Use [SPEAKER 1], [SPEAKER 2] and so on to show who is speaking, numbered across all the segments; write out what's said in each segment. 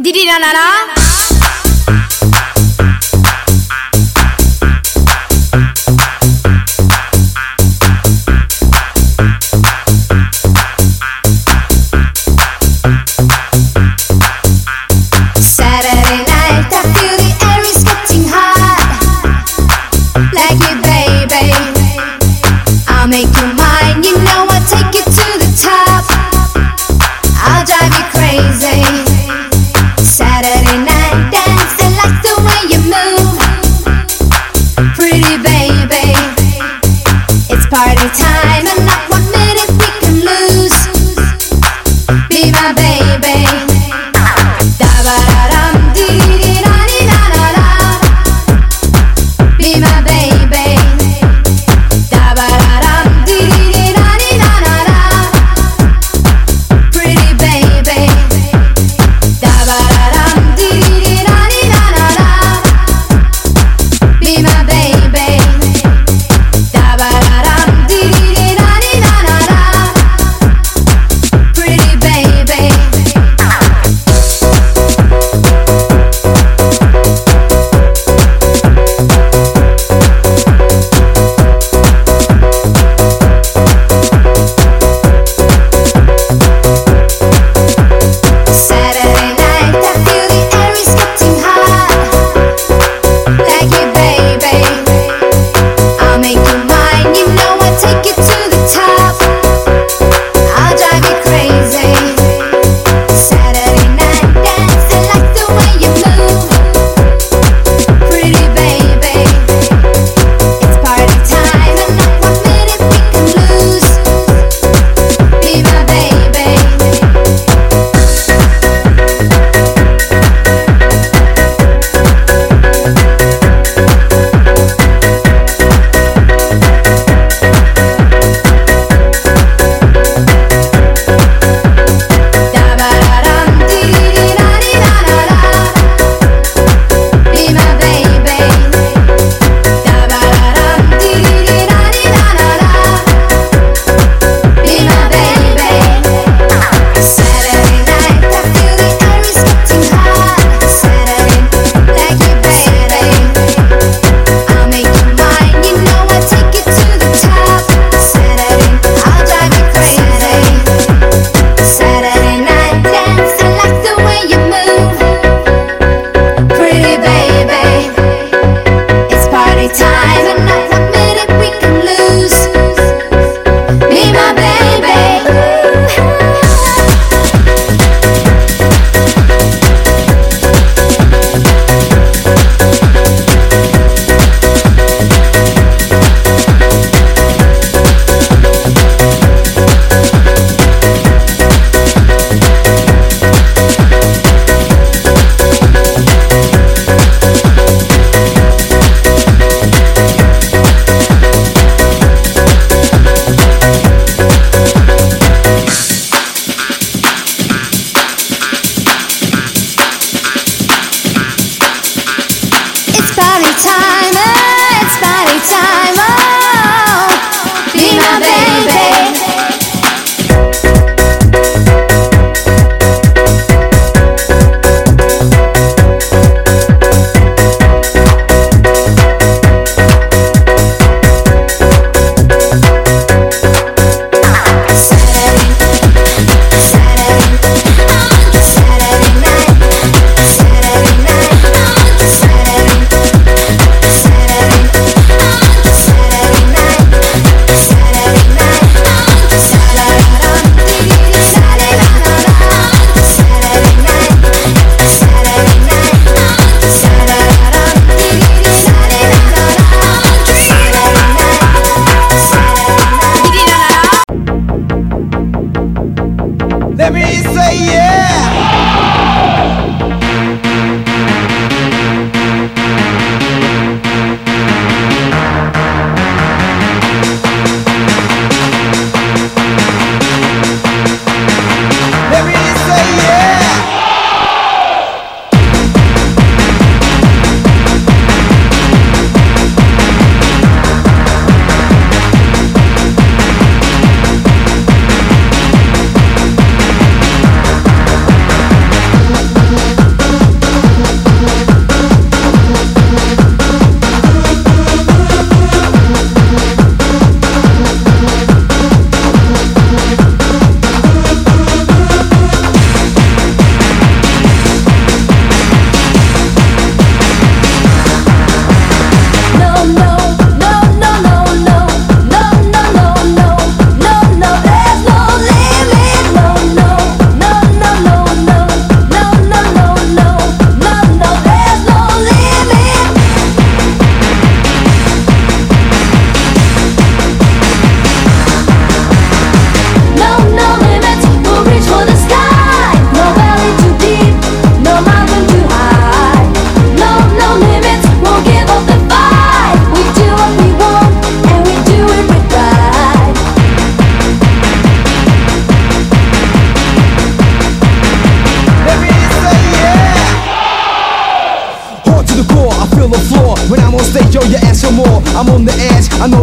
[SPEAKER 1] 滴
[SPEAKER 2] 滴啦啦啦。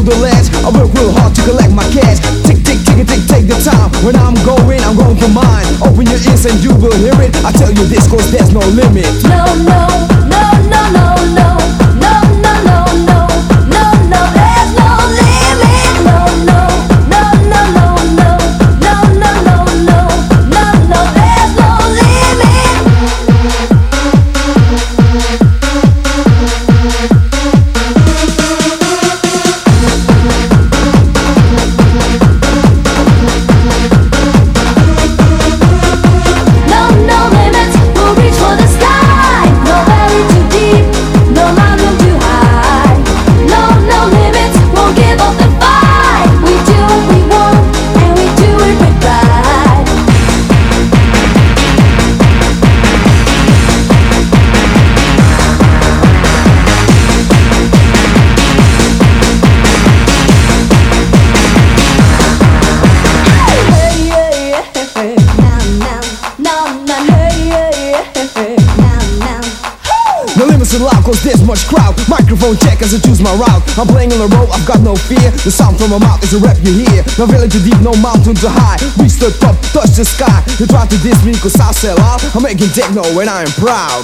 [SPEAKER 2] the last I
[SPEAKER 3] work real hard to collect my cash. Tick, tick, tick, tick, take the time. When I'm going, I'm going for mine. Open your ears and you will hear it. I tell you this cause there's no limit.
[SPEAKER 4] No, no. and
[SPEAKER 3] loud cause this much crowd. Microphone check as I choose my route. I'm playing on the road, I've got no fear. The sound from my mouth is a rap you hear. No valley too deep, no mountain too high. Reach the top, touch the sky. You try to diss me cause I sell out. I'm making techno and I am proud.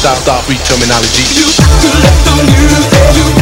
[SPEAKER 5] stop, stop, re-terminology. You have to let the music, you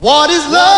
[SPEAKER 5] What is love?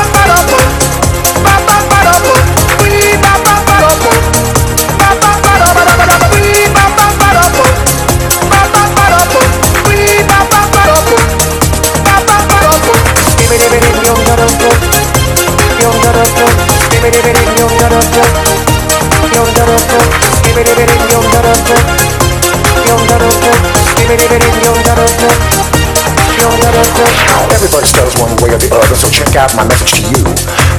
[SPEAKER 6] Check out my message to you.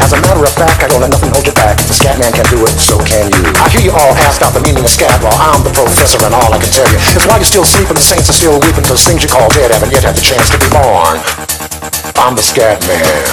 [SPEAKER 6] As a matter of fact, I don't let nothing hold you back. If the scat man can do it, so can you. I hear you all ask out the meaning of scat while I'm the professor and all I can tell you is why you're still sleeping, the saints are still weeping, cause things you call dead haven't yet had the chance to be born. I'm the scat man.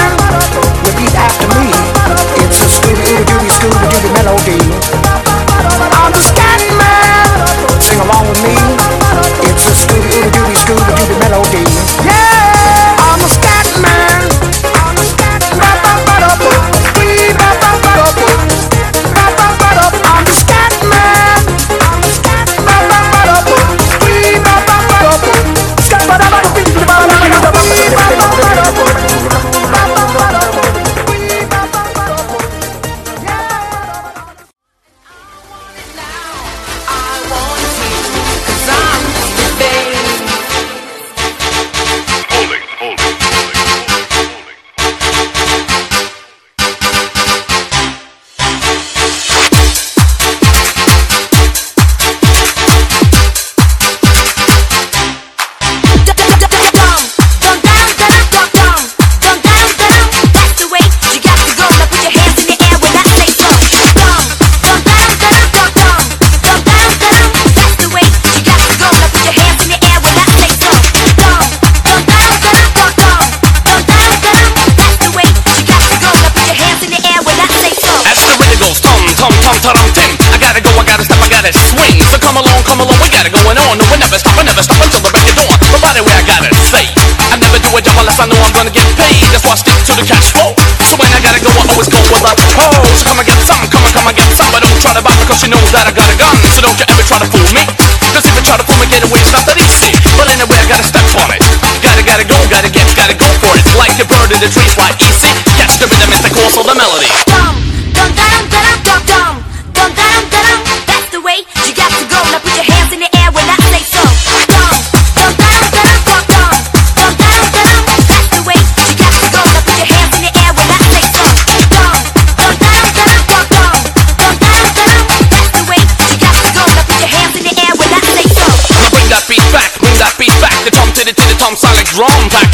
[SPEAKER 7] 老给 unless I know I'm gonna get paid. That's why I stick to the cash flow. So when I gotta go, I always go with a pole. So come and get some, come and come and get some. But don't try to buy because you know that I got a gun. So don't you ever try to fool me. Cause if you try to fool me, get away, it's not that easy. But anyway, I gotta step on it. Gotta, gotta go, gotta get, gotta go for it. Like a bird in the tree, fly easy. Catch the rhythm, it's the course of the melody.
[SPEAKER 8] That's the
[SPEAKER 7] tom sonic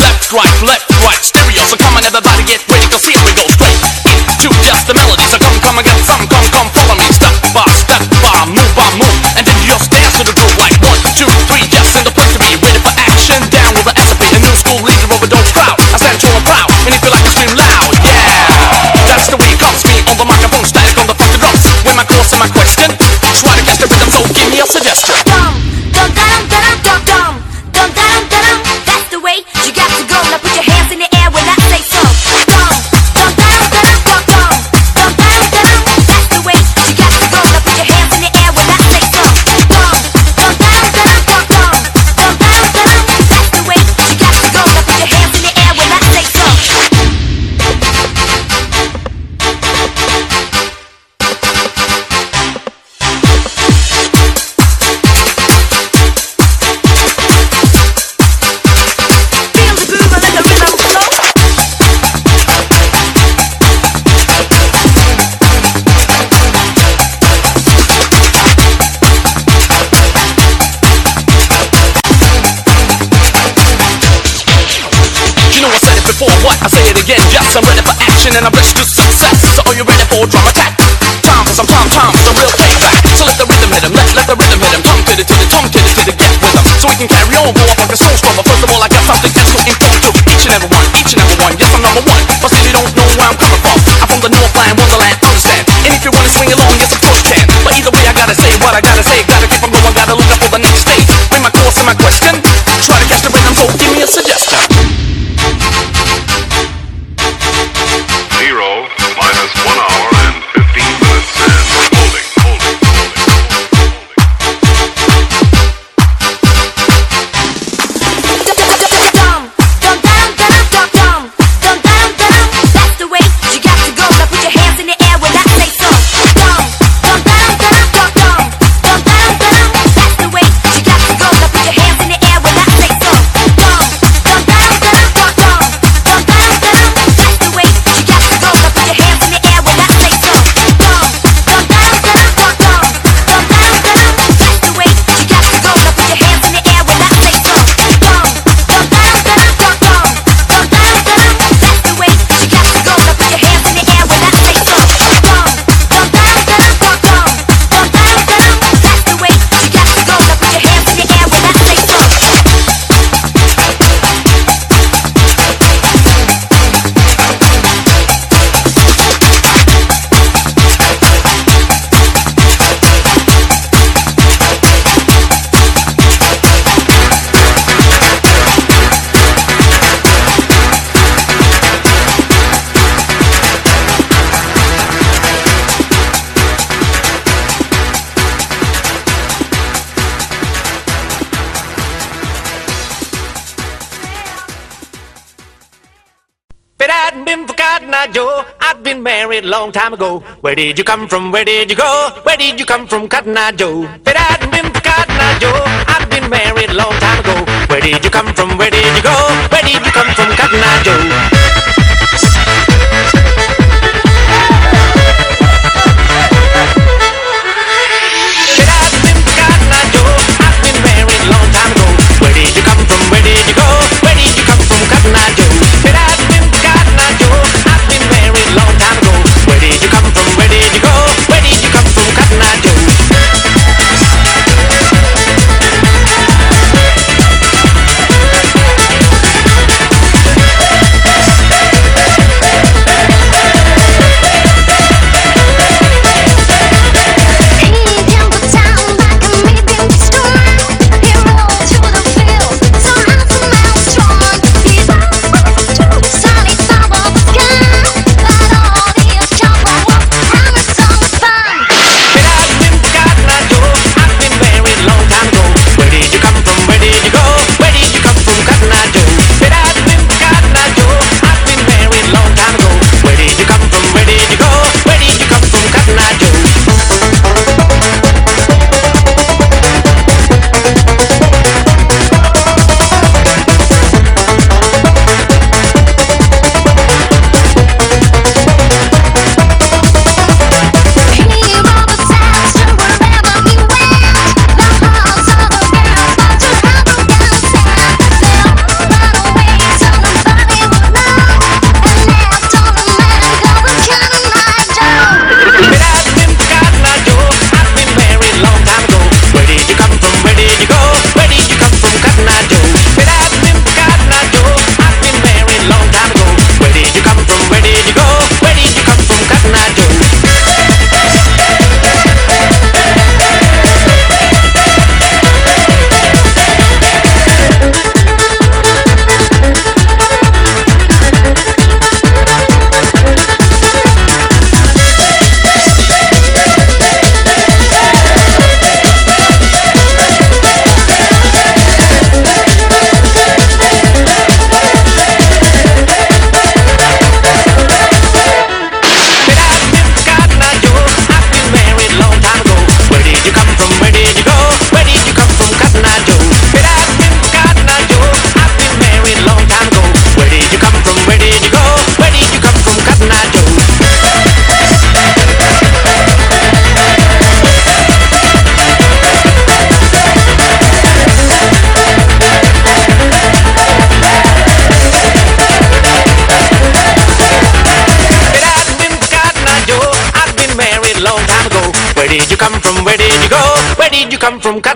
[SPEAKER 7] Where
[SPEAKER 9] did you come from? Where did you go? Where did you come from, Cotton Eye Joe? But I hadn't been to Cotton Eye Joe, I'd been married a long time ago. Where did you come from? Where did you go? Where did you come from, Cotton Eye Joe?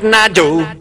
[SPEAKER 10] tornado.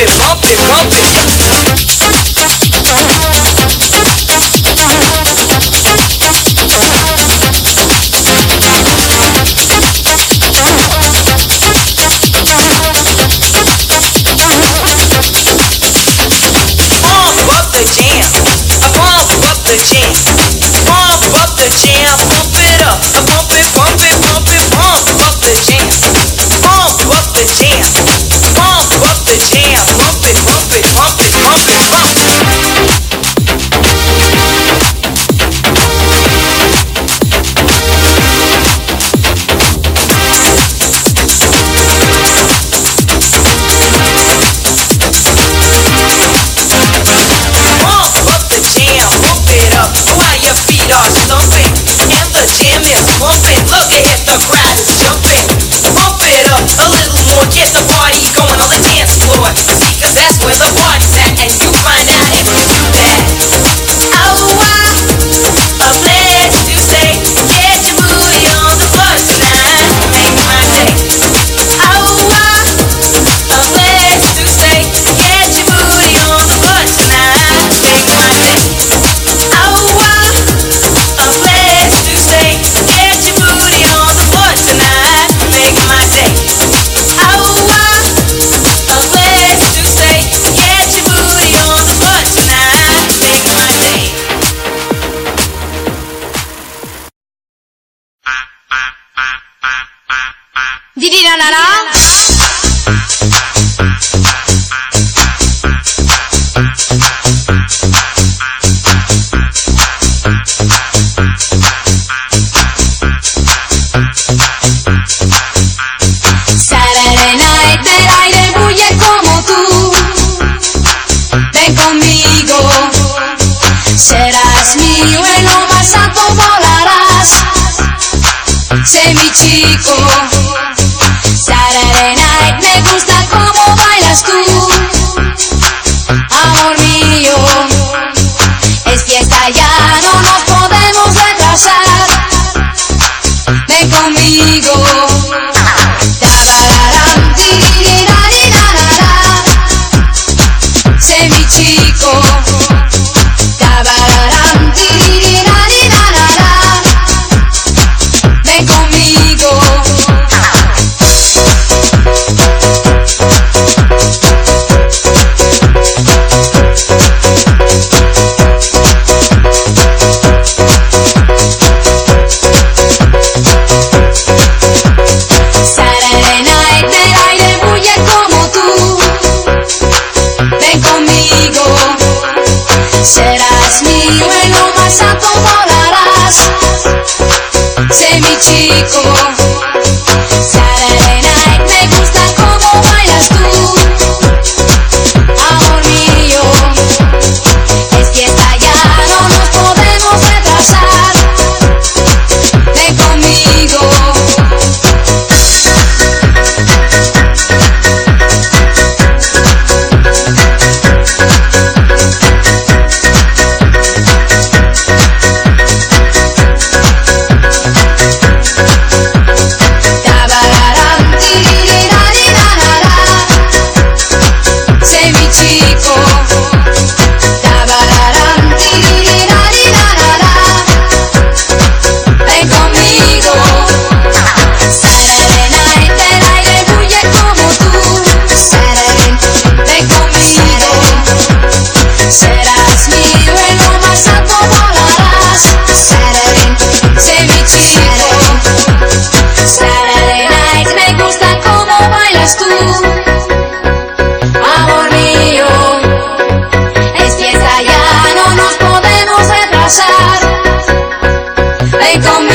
[SPEAKER 11] it, bump it, bump it.
[SPEAKER 2] Oh. conmigo en lo más acommodarás. Sé mi chico.